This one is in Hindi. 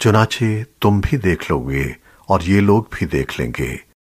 चुनाचे तुम भी देख लोगे और ये लोग भी देख लेंगे।